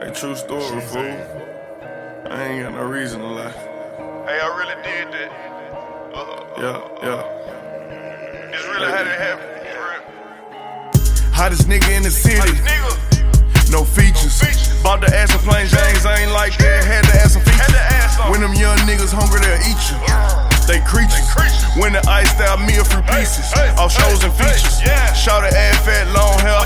Hey, true story, fool. I ain't got no reason to lie. Hey, I really did that. Uh, Yeah, yeah. This really how that happened. Hottest nigga in the city. No features. Bought the ass of plain James, I ain't like that. Had to add some features. When them young niggas hungry, they'll eat you. They creatures. When the ice out me a few pieces. All shows and features. yeah. Shout at ass fat, long hair.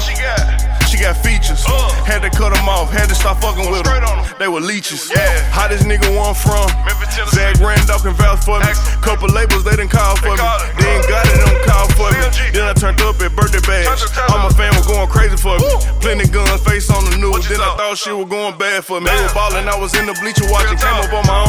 Fucking with them. They were leeches. Yeah. Hottest nigga one from. Memphis, Tennessee. Zach Randolph can vouch for me. Couple labels, they done call for me. called it. They ain't got it, don't call for me. Then I turned up at birthday bash. Turned up, turned All my fam was going crazy for me. Plenty guns, face on the news. Then I thought? shit was going bad for me. They were ballin', I was in the bleacher watching. Came up on my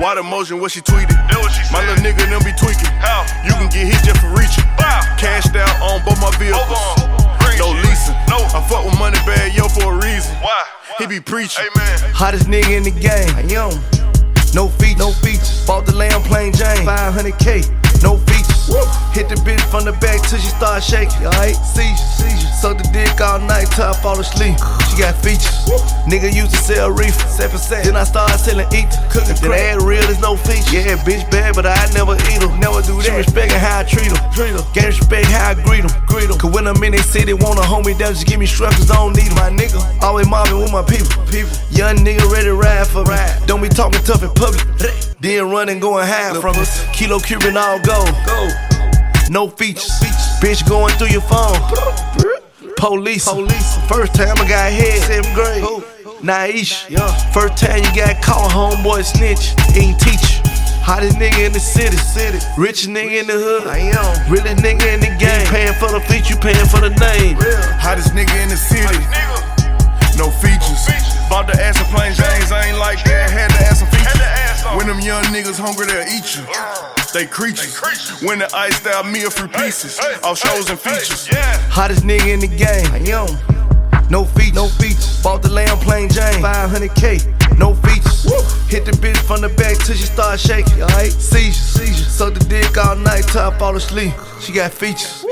squeaking. Still broke. Why the motion, what she tweeted? That what she My said. little nigga them be tweaking. How? You can get hit just for reaching. Bow. Cashed out on both my vehicles. Both of 'em. No shit. leasing. No. I fuck with Moneybagg Yo, for a reason. Why? He be preaching. Hey, man. Hottest nigga in the game. I am. No features. No features. Bought the lamb plain Jane. 500k. No features. Hit the bitch from the back till she start shaking. Alright, seizure. seizure. Suck the dick all night till I fall asleep. She got features. Nigga used to sell reefer. 7%. Then I started selling ether. Cooking then I had real, there's no features. Yeah, bitch bad, but I never eat her. Never do that. She respecting how I treat her. Treat her. Gain respect how I greet them. Greet. Cause when I'm in they city, wanna hold me down, just give me structures, I don't need 'em. My nigga, always mobbing with my people. People. Young nigga ready to ride for me. Don't be talking tough in public. Then running, going high from us. Kilo Cuban all gold. No features. Bitch going through your phone. Police. Police. First time I got head, seventh grade. Naisha. First time you got caught, homeboy snitch. Ain't teach. Hottest nigga in the city. city. Rich nigga in the hood. I am. Really nigga in the game. Paying for the feature, you paying for the name. They creatures. creatures. When the ice out me a few pieces. Hey, All shows hey, and features. Hey, yeah. Hottest nigga in the game. I am. No features. No features. Bought the lamb plain Jane. 500k. No features. Hit the bitch from the back till she start shaking. Alright, seizure. Seizure. Suck the dick all night till I fall asleep. She got features.